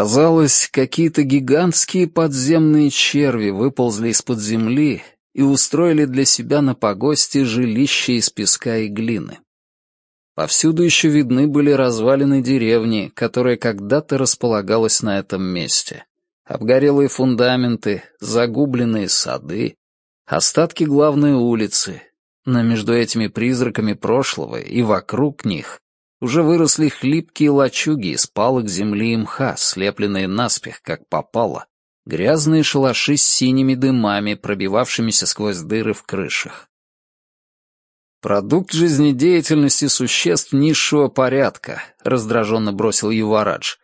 Казалось, какие-то гигантские подземные черви выползли из-под земли и устроили для себя на погосте жилище из песка и глины. Повсюду еще видны были развалины деревни, которая когда-то располагалась на этом месте. Обгорелые фундаменты, загубленные сады, остатки главной улицы. Но между этими призраками прошлого и вокруг них уже выросли хлипкие лачуги из палок земли и мха, слепленные наспех, как попало, грязные шалаши с синими дымами, пробивавшимися сквозь дыры в крышах. «Продукт жизнедеятельности существ низшего порядка», — раздраженно бросил Юварадж.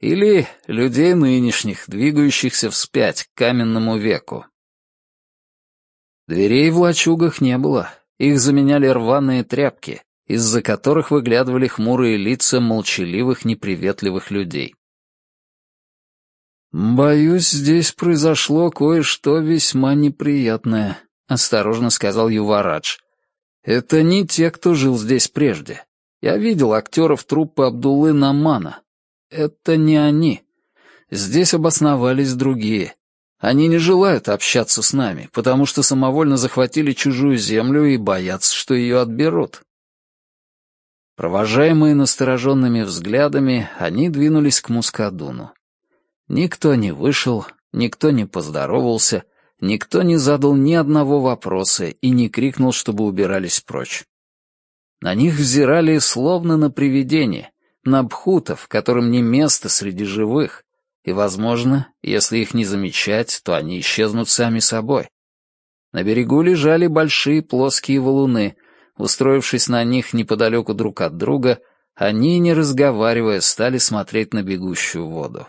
«Или людей нынешних, двигающихся вспять к каменному веку». Дверей в лачугах не было, их заменяли рваные тряпки, из-за которых выглядывали хмурые лица молчаливых, неприветливых людей. «Боюсь, здесь произошло кое-что весьма неприятное», — осторожно сказал Юварадж. «Это не те, кто жил здесь прежде. Я видел актеров труппы Абдуллы Намана. Это не они. Здесь обосновались другие. Они не желают общаться с нами, потому что самовольно захватили чужую землю и боятся, что ее отберут». Провожаемые настороженными взглядами, они двинулись к Мускадуну. Никто не вышел, никто не поздоровался, никто не задал ни одного вопроса и не крикнул, чтобы убирались прочь. На них взирали словно на привидение, на бхутов, которым не место среди живых, и, возможно, если их не замечать, то они исчезнут сами собой. На берегу лежали большие плоские валуны, устроившись на них неподалеку друг от друга, они, не разговаривая, стали смотреть на бегущую воду.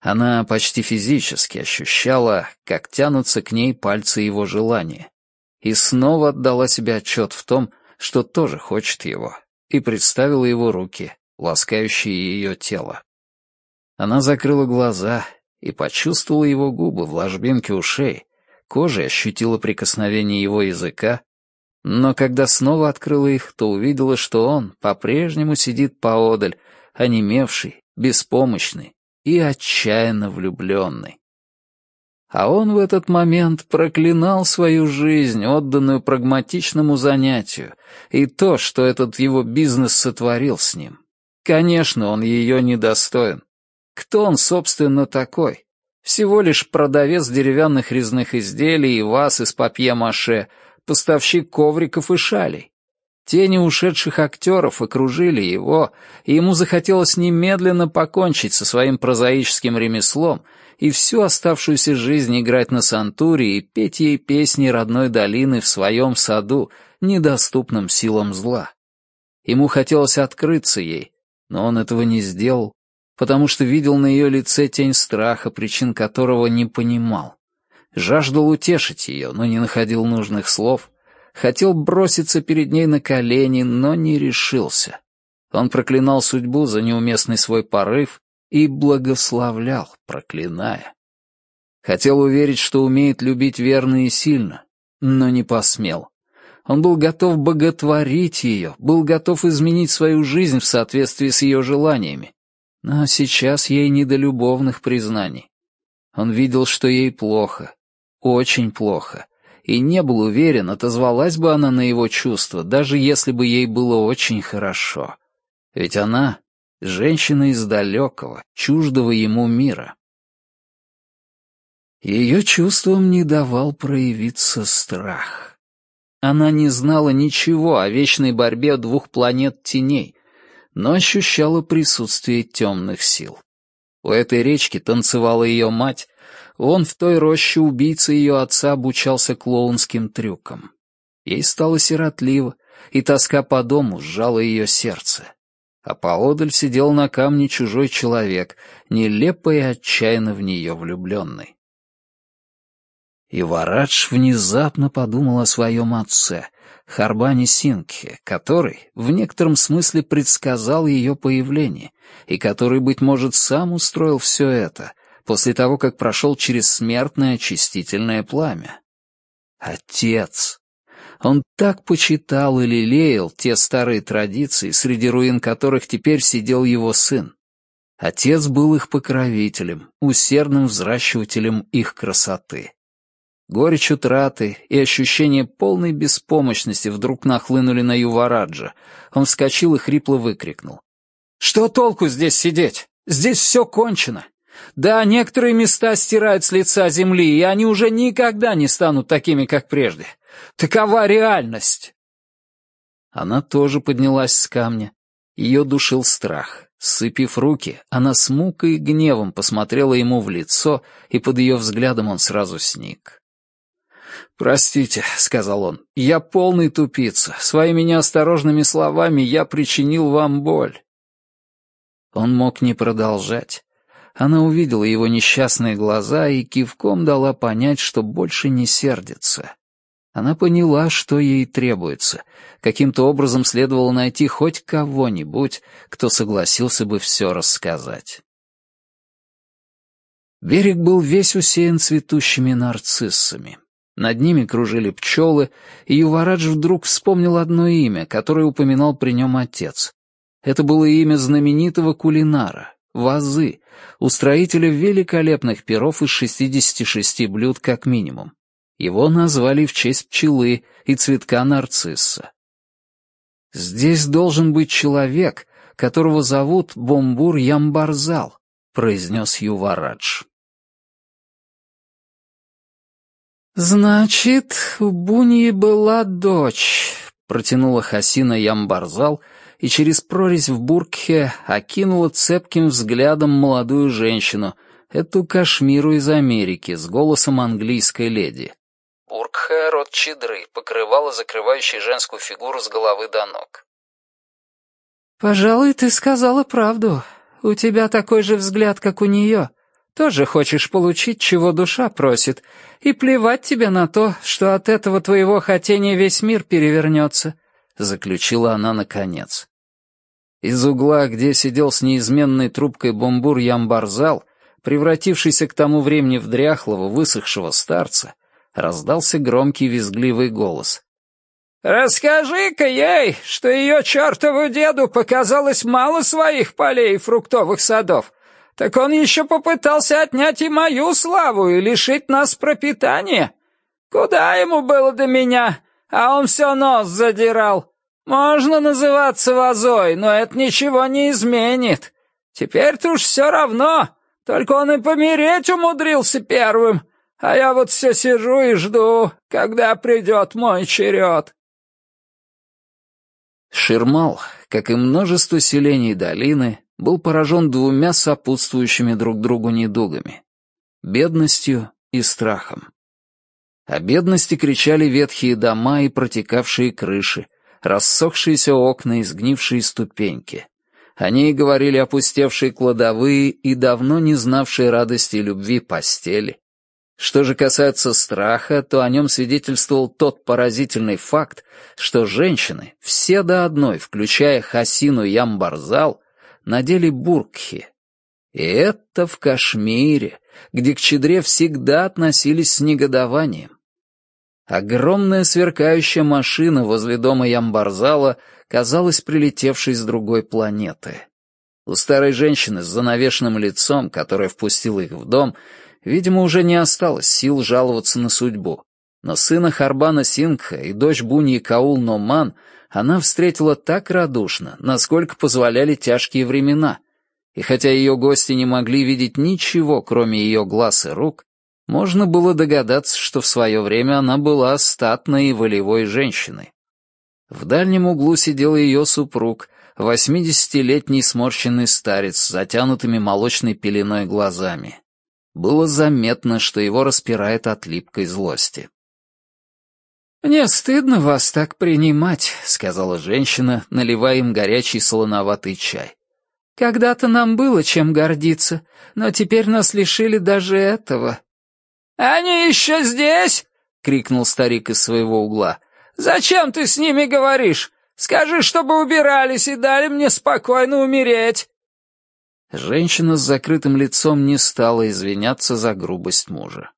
Она почти физически ощущала, как тянутся к ней пальцы его желания, и снова отдала себе отчет в том, что тоже хочет его, и представила его руки, ласкающие ее тело. Она закрыла глаза и почувствовала его губы в ложбинке ушей, кожей ощутила прикосновение его языка, но когда снова открыла их, то увидела, что он по-прежнему сидит поодаль, онемевший, беспомощный, и отчаянно влюбленный. А он в этот момент проклинал свою жизнь, отданную прагматичному занятию, и то, что этот его бизнес сотворил с ним. Конечно, он ее недостоин. Кто он, собственно, такой? Всего лишь продавец деревянных резных изделий и ваз из папье-маше, поставщик ковриков и шалей. Тени ушедших актеров окружили его, и ему захотелось немедленно покончить со своим прозаическим ремеслом и всю оставшуюся жизнь играть на сантуре и петь ей песни родной долины в своем саду, недоступном силам зла. Ему хотелось открыться ей, но он этого не сделал, потому что видел на ее лице тень страха, причин которого не понимал. Жаждал утешить ее, но не находил нужных слов — Хотел броситься перед ней на колени, но не решился. Он проклинал судьбу за неуместный свой порыв и благословлял, проклиная. Хотел уверить, что умеет любить верно и сильно, но не посмел. Он был готов боготворить ее, был готов изменить свою жизнь в соответствии с ее желаниями. Но сейчас ей не до любовных признаний. Он видел, что ей плохо, очень плохо, и не был уверен, отозвалась бы она на его чувства, даже если бы ей было очень хорошо. Ведь она — женщина из далекого, чуждого ему мира. Ее чувствам не давал проявиться страх. Она не знала ничего о вечной борьбе двух планет теней, но ощущала присутствие темных сил. У этой речки танцевала ее мать, он в той роще убийцы ее отца обучался клоунским трюкам. Ей стало сиротливо, и тоска по дому сжала ее сердце. А поодаль сидел на камне чужой человек, нелепо и отчаянно в нее влюбленный. И Варадж внезапно подумал о своем отце, Харбане Сингхе, который в некотором смысле предсказал ее появление, и который, быть может, сам устроил все это — после того, как прошел через смертное очистительное пламя. Отец! Он так почитал и лелеял те старые традиции, среди руин которых теперь сидел его сын. Отец был их покровителем, усердным взращивателем их красоты. Горечь утраты и ощущение полной беспомощности вдруг нахлынули на Ювараджа. Он вскочил и хрипло выкрикнул. «Что толку здесь сидеть? Здесь все кончено. Да, некоторые места стирают с лица земли, и они уже никогда не станут такими, как прежде. Такова реальность!» Она тоже поднялась с камня. Ее душил страх. Сцепив руки, она с мукой и гневом посмотрела ему в лицо, и под ее взглядом он сразу сник. «Простите», — сказал он, — «я полный тупица. Своими неосторожными словами я причинил вам боль». Он мог не продолжать. Она увидела его несчастные глаза и кивком дала понять, что больше не сердится. Она поняла, что ей требуется. Каким-то образом следовало найти хоть кого-нибудь, кто согласился бы все рассказать. Берег был весь усеян цветущими нарциссами. Над ними кружили пчелы, и Юварадж вдруг вспомнил одно имя, которое упоминал при нем отец. Это было имя знаменитого кулинара — Вазы, устроителя великолепных перов из 66 блюд как минимум. Его назвали в честь пчелы и цветка нарцисса. «Здесь должен быть человек, которого зовут Бомбур Ямбарзал», — произнес Юварадж. «Значит, у Буньи была дочь», — протянула Хасина Ямбарзал и через прорезь в буркхе окинула цепким взглядом молодую женщину, эту кашмиру из Америки, с голосом английской леди. Уркха, род чедры, покрывало, закрывающее женскую фигуру с головы до ног. «Пожалуй, ты сказала правду. У тебя такой же взгляд, как у нее. Тоже хочешь получить, чего душа просит, и плевать тебе на то, что от этого твоего хотения весь мир перевернется», — заключила она наконец. Из угла, где сидел с неизменной трубкой бомбур Ямбарзал, превратившийся к тому времени в дряхлого, высохшего старца, раздался громкий визгливый голос. «Расскажи-ка ей, что ее чертову деду показалось мало своих полей и фруктовых садов. Так он еще попытался отнять и мою славу и лишить нас пропитания. Куда ему было до меня, а он все нос задирал. Можно называться вазой, но это ничего не изменит. Теперь-то уж все равно, только он и помереть умудрился первым». А я вот все сижу и жду, когда придет мой черед. Ширмал, как и множество селений долины, был поражен двумя сопутствующими друг другу недугами — бедностью и страхом. О бедности кричали ветхие дома и протекавшие крыши, рассохшиеся окна и сгнившие ступеньки. О ней говорили опустевшие кладовые и давно не знавшие радости и любви постели, что же касается страха, то о нем свидетельствовал тот поразительный факт, что женщины, все до одной, включая Хасину Ямбарзал, надели буркхи. И это в Кашмире, где к чедре всегда относились с негодованием. Огромная сверкающая машина возле дома Ямбарзала казалась прилетевшей с другой планеты. У старой женщины с занавешенным лицом, которая впустила их в дом, Видимо, уже не осталось сил жаловаться на судьбу. Но сына Харбана Сингха и дочь Буньи Каул Номан она встретила так радушно, насколько позволяли тяжкие времена. И хотя ее гости не могли видеть ничего, кроме ее глаз и рук, можно было догадаться, что в свое время она была статной и волевой женщиной. В дальнем углу сидел ее супруг, восьмидесятилетний сморщенный старец с затянутыми молочной пеленой глазами. Было заметно, что его распирает от липкой злости. «Мне стыдно вас так принимать», — сказала женщина, наливая им горячий солоноватый чай. «Когда-то нам было чем гордиться, но теперь нас лишили даже этого». «Они еще здесь?» — крикнул старик из своего угла. «Зачем ты с ними говоришь? Скажи, чтобы убирались и дали мне спокойно умереть». Женщина с закрытым лицом не стала извиняться за грубость мужа.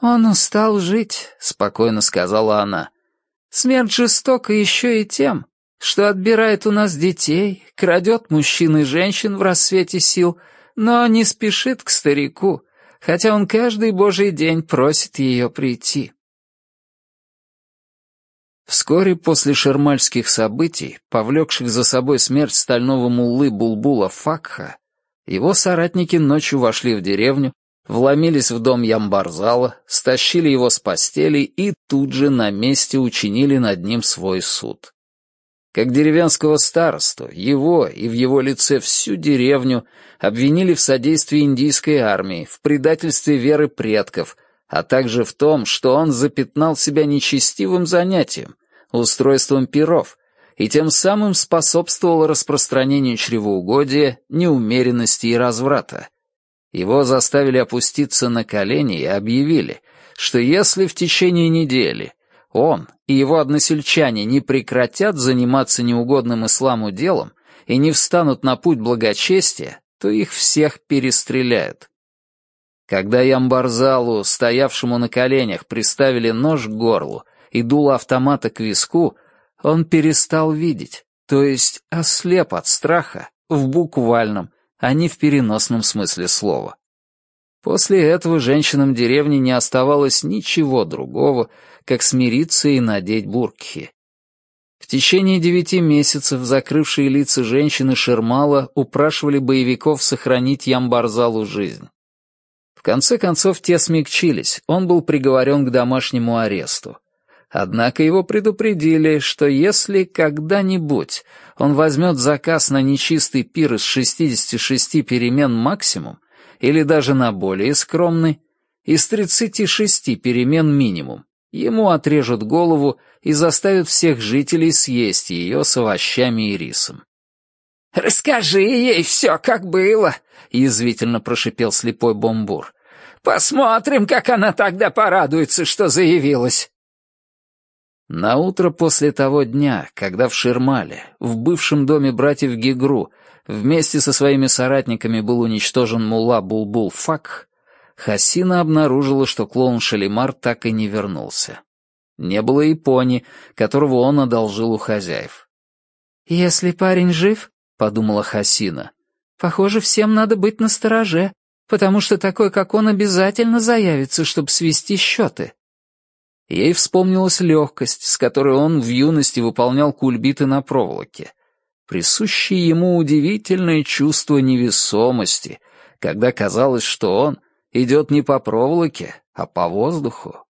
«Он устал жить», — спокойно сказала она. «Смерть жестока еще и тем, что отбирает у нас детей, крадет мужчин и женщин в рассвете сил, но не спешит к старику, хотя он каждый божий день просит ее прийти. Вскоре после шермальских событий, повлекших за собой смерть стального муллы Булбула Факха, его соратники ночью вошли в деревню, вломились в дом Ямбарзала, стащили его с постели и тут же на месте учинили над ним свой суд. Как деревенского старосту, его и в его лице всю деревню обвинили в содействии индийской армии, в предательстве веры предков, а также в том, что он запятнал себя нечестивым занятием, устройством перов, и тем самым способствовал распространению чревоугодия, неумеренности и разврата. Его заставили опуститься на колени и объявили, что если в течение недели он и его односельчане не прекратят заниматься неугодным исламу делом и не встанут на путь благочестия, то их всех перестреляют. Когда Ямбарзалу, стоявшему на коленях, приставили нож к горлу и дуло автомата к виску, он перестал видеть, то есть ослеп от страха в буквальном, а не в переносном смысле слова. После этого женщинам деревни не оставалось ничего другого, как смириться и надеть буркхи. В течение девяти месяцев закрывшие лица женщины Шермала упрашивали боевиков сохранить Ямбарзалу жизнь. В конце концов те смягчились, он был приговорен к домашнему аресту. Однако его предупредили, что если когда-нибудь он возьмет заказ на нечистый пир из 66 перемен максимум, или даже на более скромный, из 36 перемен минимум, ему отрежут голову и заставят всех жителей съесть ее с овощами и рисом. «Расскажи ей все, как было», — язвительно прошипел слепой бомбур. «Посмотрим, как она тогда порадуется, что заявилась». На утро после того дня, когда в Ширмале, в бывшем доме братьев Гигру, вместе со своими соратниками был уничтожен мулла Булбул Факх, Хасина обнаружила, что клоун Шалимар так и не вернулся. Не было и пони, которого он одолжил у хозяев. «Если парень жив, — подумала Хасина, — похоже, всем надо быть настороже, потому что такой, как он, обязательно заявится, чтобы свести счеты». Ей вспомнилась легкость, с которой он в юности выполнял кульбиты на проволоке. Присущее ему удивительное чувство невесомости, когда казалось, что он идет не по проволоке, а по воздуху.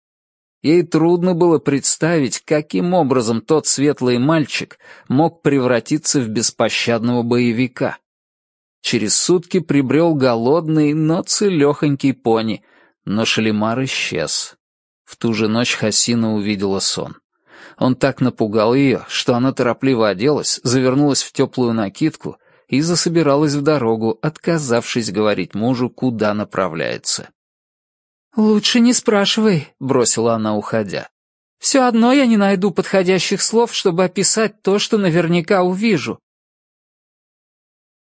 Ей трудно было представить, каким образом тот светлый мальчик мог превратиться в беспощадного боевика. Через сутки прибрел голодный, но целехонький пони, но Шалимар исчез. В ту же ночь Хасина увидела сон. Он так напугал ее, что она торопливо оделась, завернулась в теплую накидку и засобиралась в дорогу, отказавшись говорить мужу, куда направляется. «Лучше не спрашивай», — бросила она, уходя. «Все одно я не найду подходящих слов, чтобы описать то, что наверняка увижу».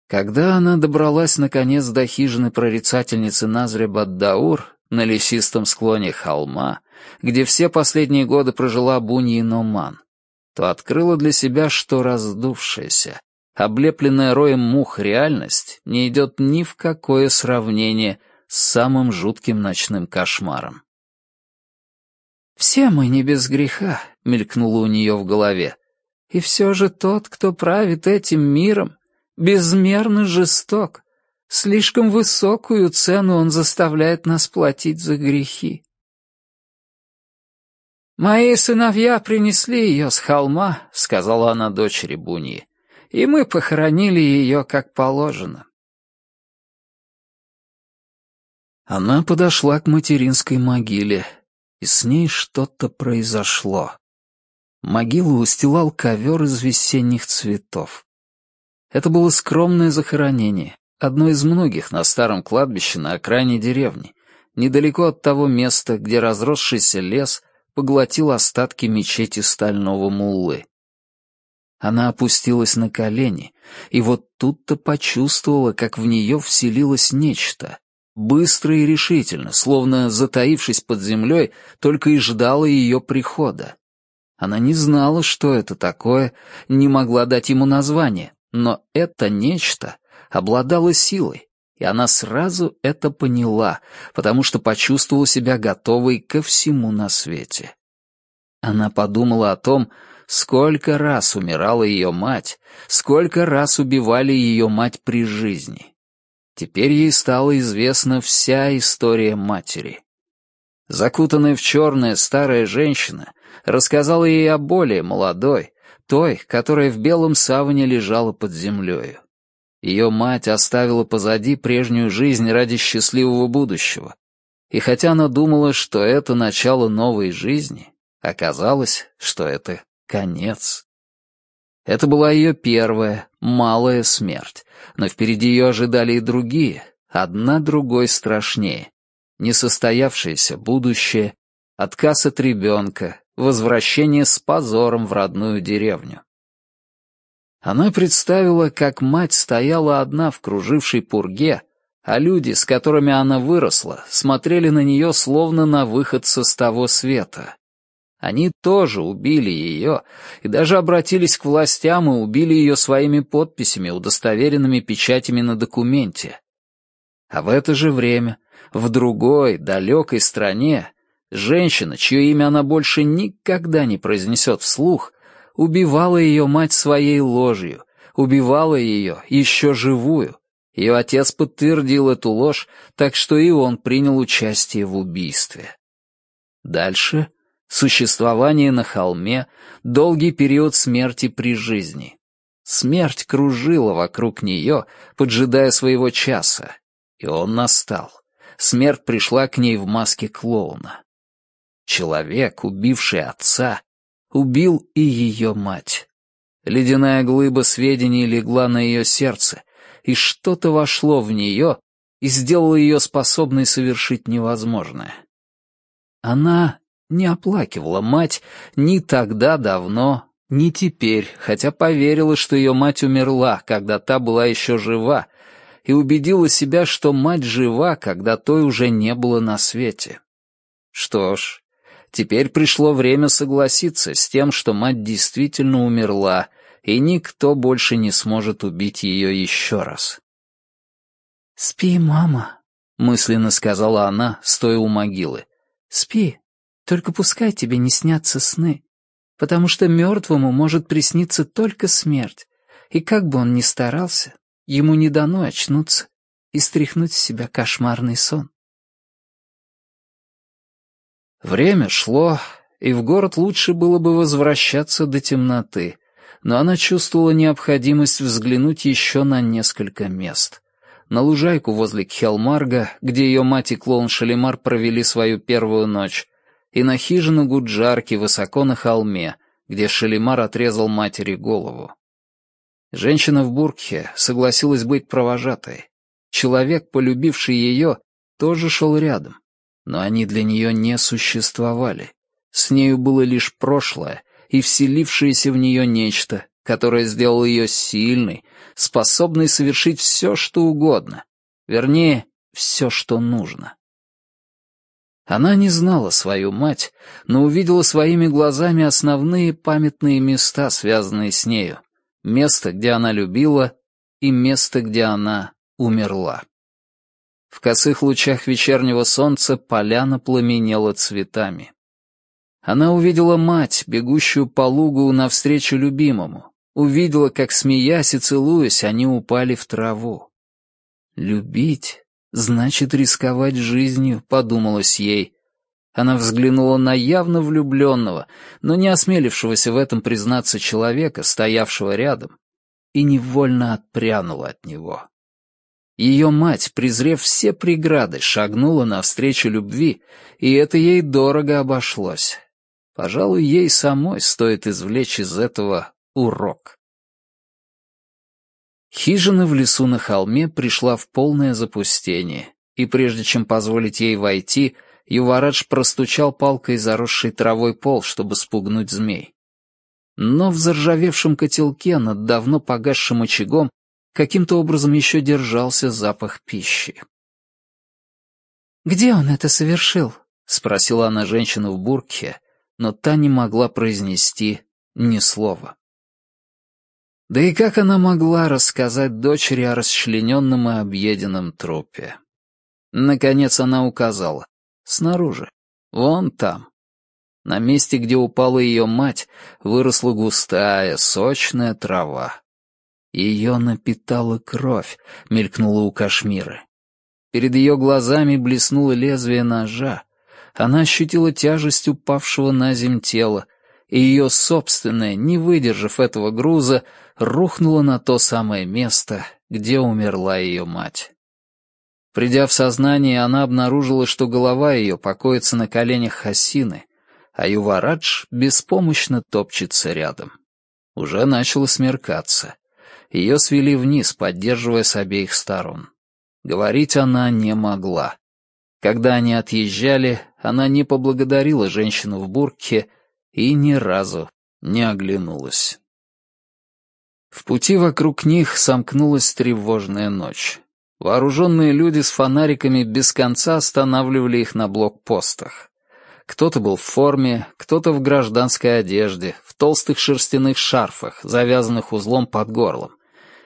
Когда она добралась, наконец, до хижины прорицательницы Назря Баддаур на лесистом склоне холма, где все последние годы прожила Буньи Номан, то открыла для себя, что раздувшаяся, облепленная роем мух реальность не идет ни в какое сравнение с самым жутким ночным кошмаром. «Все мы не без греха», — мелькнуло у нее в голове. «И все же тот, кто правит этим миром, безмерно жесток. Слишком высокую цену он заставляет нас платить за грехи». «Мои сыновья принесли ее с холма», — сказала она дочери Буньи, «и мы похоронили ее как положено». Она подошла к материнской могиле, и с ней что-то произошло. Могилу устилал ковер из весенних цветов. Это было скромное захоронение, одно из многих на старом кладбище на окраине деревни, недалеко от того места, где разросшийся лес поглотил остатки мечети стального муллы. Она опустилась на колени, и вот тут-то почувствовала, как в нее вселилось нечто, быстро и решительно, словно затаившись под землей, только и ждала ее прихода. Она не знала, что это такое, не могла дать ему название, но это нечто обладало силой, и она сразу это поняла, потому что почувствовала себя готовой ко всему на свете. Она подумала о том, сколько раз умирала ее мать, сколько раз убивали ее мать при жизни. Теперь ей стала известна вся история матери. Закутанная в черное старая женщина рассказала ей о более молодой, той, которая в белом саване лежала под землею. Ее мать оставила позади прежнюю жизнь ради счастливого будущего. И хотя она думала, что это начало новой жизни, оказалось, что это конец. Это была ее первая, малая смерть, но впереди ее ожидали и другие, одна другой страшнее несостоявшееся будущее, отказ от ребенка, возвращение с позором в родную деревню. Она представила, как мать стояла одна в кружившей пурге, а люди, с которыми она выросла, смотрели на нее словно на выходца с того света. Они тоже убили ее и даже обратились к властям и убили ее своими подписями, удостоверенными печатями на документе. А в это же время в другой, далекой стране, женщина, чье имя она больше никогда не произнесет вслух, убивала ее мать своей ложью, убивала ее еще живую. Ее отец подтвердил эту ложь, так что и он принял участие в убийстве. Дальше — существование на холме, долгий период смерти при жизни. Смерть кружила вокруг нее, поджидая своего часа, и он настал смерть пришла к ней в маске клоуна. Человек, убивший отца, убил и ее мать. Ледяная глыба сведений легла на ее сердце, и что-то вошло в нее и сделало ее способной совершить невозможное. Она не оплакивала мать ни тогда давно, ни теперь, хотя поверила, что ее мать умерла, когда та была еще жива, и убедила себя, что мать жива, когда той уже не было на свете. Что ж, теперь пришло время согласиться с тем, что мать действительно умерла, и никто больше не сможет убить ее еще раз. «Спи, мама», — мысленно сказала она, стоя у могилы. «Спи, только пускай тебе не снятся сны, потому что мертвому может присниться только смерть, и как бы он ни старался, Ему не дано очнуться и стряхнуть с себя кошмарный сон. Время шло, и в город лучше было бы возвращаться до темноты, но она чувствовала необходимость взглянуть еще на несколько мест. На лужайку возле Кхелмарга, где ее мать и клоун Шалимар провели свою первую ночь, и на хижину Гуджарки высоко на холме, где Шалимар отрезал матери голову. Женщина в бурке согласилась быть провожатой. Человек, полюбивший ее, тоже шел рядом. Но они для нее не существовали. С нею было лишь прошлое и вселившееся в нее нечто, которое сделало ее сильной, способной совершить все, что угодно. Вернее, все, что нужно. Она не знала свою мать, но увидела своими глазами основные памятные места, связанные с нею, место, где она любила, и место, где она умерла. В косых лучах вечернего солнца поляна пламенела цветами. Она увидела мать, бегущую по лугу навстречу любимому, увидела, как, смеясь и целуясь, они упали в траву. «Любить значит рисковать жизнью», — подумалось ей, она взглянула на явно влюбленного, но не осмелившегося в этом признаться человека, стоявшего рядом, и невольно отпрянула от него. Ее мать, презрев все преграды, шагнула навстречу любви, и это ей дорого обошлось. Пожалуй, ей самой стоит извлечь из этого урок. Хижина в лесу на холме пришла в полное запустение, и прежде чем позволить ей войти, Юварадж простучал палкой заросший травой пол, чтобы спугнуть змей. Но в заржавевшем котелке над давно погасшим очагом каким-то образом еще держался запах пищи. «Где он это совершил?» — спросила она женщину в бурке, но та не могла произнести ни слова. Да и как она могла рассказать дочери о расчлененном и объеденном трупе? Наконец она указала. Снаружи. Вон там. На месте, где упала ее мать, выросла густая, сочная трава. Ее напитала кровь, мелькнула у Кашмиры. Перед ее глазами блеснуло лезвие ножа. Она ощутила тяжесть упавшего на земь тела, и ее собственное, не выдержав этого груза, рухнуло на то самое место, где умерла ее мать. Придя в сознание, она обнаружила, что голова ее покоится на коленях Хасины, а Юварадж беспомощно топчется рядом. Уже начало смеркаться. Ее свели вниз, поддерживая с обеих сторон. Говорить она не могла. Когда они отъезжали, она не поблагодарила женщину в бурке и ни разу не оглянулась. В пути вокруг них сомкнулась тревожная ночь. Вооруженные люди с фонариками без конца останавливали их на блокпостах. Кто-то был в форме, кто-то в гражданской одежде, в толстых шерстяных шарфах, завязанных узлом под горлом.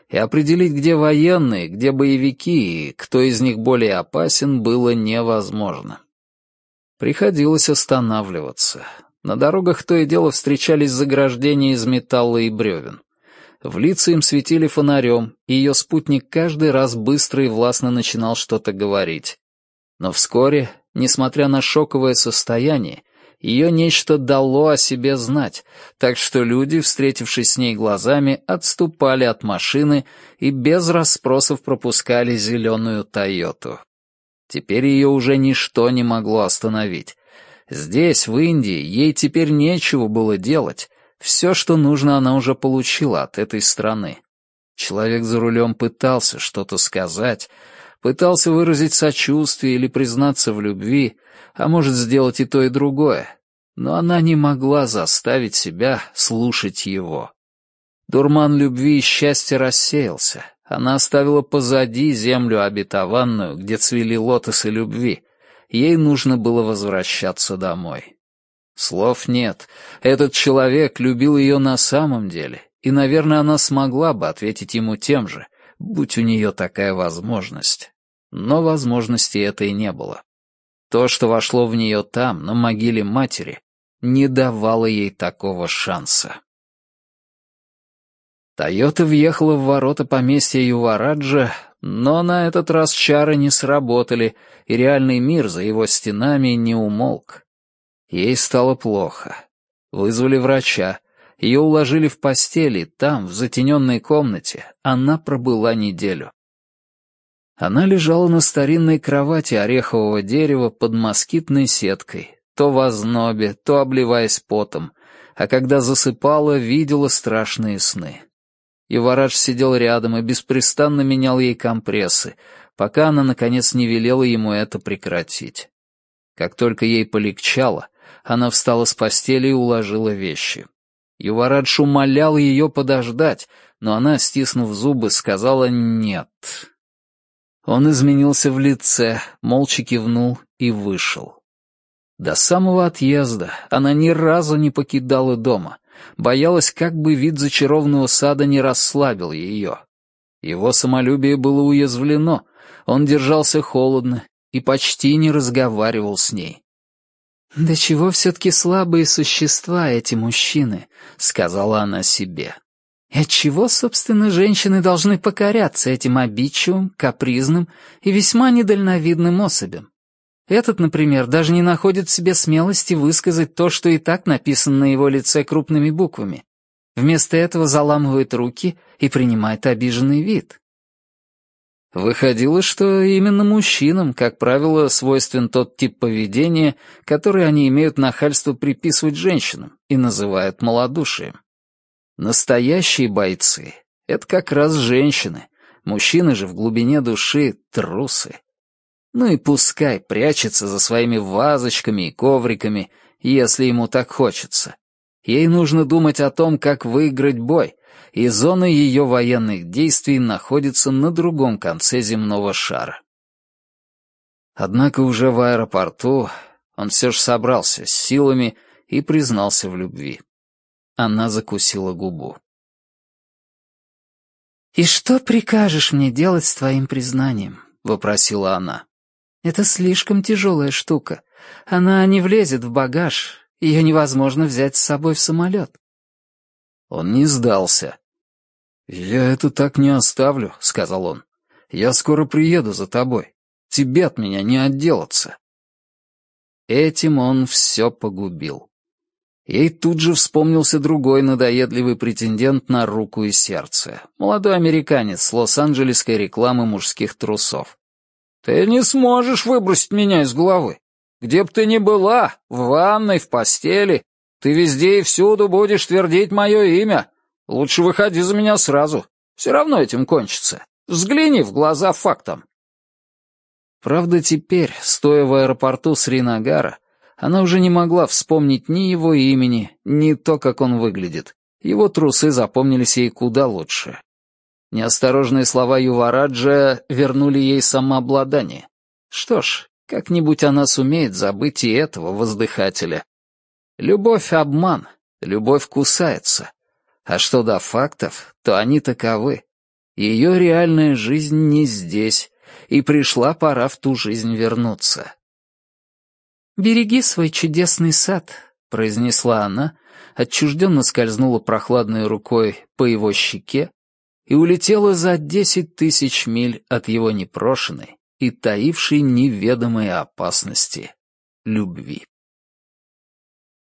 И определить, где военные, где боевики и кто из них более опасен, было невозможно. Приходилось останавливаться. На дорогах то и дело встречались заграждения из металла и бревен. В лица им светили фонарем, и ее спутник каждый раз быстро и властно начинал что-то говорить. Но вскоре, несмотря на шоковое состояние, ее нечто дало о себе знать, так что люди, встретившись с ней глазами, отступали от машины и без расспросов пропускали зеленую «Тойоту». Теперь ее уже ничто не могло остановить. Здесь, в Индии, ей теперь нечего было делать, все, что нужно, она уже получила от этой страны. Человек за рулем пытался что-то сказать, пытался выразить сочувствие или признаться в любви, а может сделать и то, и другое, но она не могла заставить себя слушать его. Дурман любви и счастья рассеялся. Она оставила позади землю обетованную, где цвели лотосы любви. Ей нужно было возвращаться домой. Слов нет. Этот человек любил ее на самом деле, и, наверное, она смогла бы ответить ему тем же, будь у нее такая возможность. Но возможности этой не было. То, что вошло в нее там, на могиле матери, не давало ей такого шанса. Тойота въехала в ворота поместья Ювараджа, но на этот раз чары не сработали, и реальный мир за его стенами не умолк. Ей стало плохо. Вызвали врача. Ее уложили в постели, там, в затененной комнате. Она пробыла неделю. Она лежала на старинной кровати орехового дерева под москитной сеткой, то в ознобе, то обливаясь потом, а когда засыпала, видела страшные сны. Иварадж сидел рядом и беспрестанно менял ей компрессы, пока она, наконец, не велела ему это прекратить. Как только ей полегчало, она встала с постели и уложила вещи. Юварадж умолял ее подождать, но она, стиснув зубы, сказала «нет». Он изменился в лице, молча кивнул и вышел. До самого отъезда она ни разу не покидала дома, боялась, как бы вид зачарованного сада не расслабил ее. Его самолюбие было уязвлено, он держался холодно и почти не разговаривал с ней. «Да чего все-таки слабые существа эти мужчины», — сказала она себе. «И отчего, собственно, женщины должны покоряться этим обидчивым, капризным и весьма недальновидным особям? Этот, например, даже не находит в себе смелости высказать то, что и так написано на его лице крупными буквами. Вместо этого заламывает руки и принимает обиженный вид. Выходило, что именно мужчинам, как правило, свойствен тот тип поведения, который они имеют нахальство приписывать женщинам и называют малодушием. Настоящие бойцы — это как раз женщины, мужчины же в глубине души — трусы. Ну и пускай прячется за своими вазочками и ковриками, если ему так хочется. Ей нужно думать о том, как выиграть бой, и зона ее военных действий находится на другом конце земного шара. Однако уже в аэропорту он все же собрался с силами и признался в любви. Она закусила губу. «И что прикажешь мне делать с твоим признанием?» — вопросила она. «Это слишком тяжелая штука. Она не влезет в багаж. Ее невозможно взять с собой в самолет». Он не сдался. «Я это так не оставлю», — сказал он. «Я скоро приеду за тобой. Тебе от меня не отделаться». Этим он все погубил. Ей тут же вспомнился другой надоедливый претендент на руку и сердце. Молодой американец с лос-анджелесской рекламы мужских трусов. «Ты не сможешь выбросить меня из головы. Где бы ты ни была, в ванной, в постели, ты везде и всюду будешь твердить мое имя. Лучше выходи за меня сразу. Все равно этим кончится. Взгляни в глаза фактам». Правда, теперь, стоя в аэропорту Сринагара, она уже не могла вспомнить ни его имени, ни то, как он выглядит. Его трусы запомнились ей куда лучше. Неосторожные слова Ювараджа вернули ей самообладание. Что ж, как-нибудь она сумеет забыть и этого воздыхателя. Любовь — обман, любовь кусается. А что до фактов, то они таковы. Ее реальная жизнь не здесь, и пришла пора в ту жизнь вернуться. «Береги свой чудесный сад», — произнесла она, отчужденно скользнула прохладной рукой по его щеке и улетела за десять тысяч миль от его непрошенной и таившей неведомые опасности любви.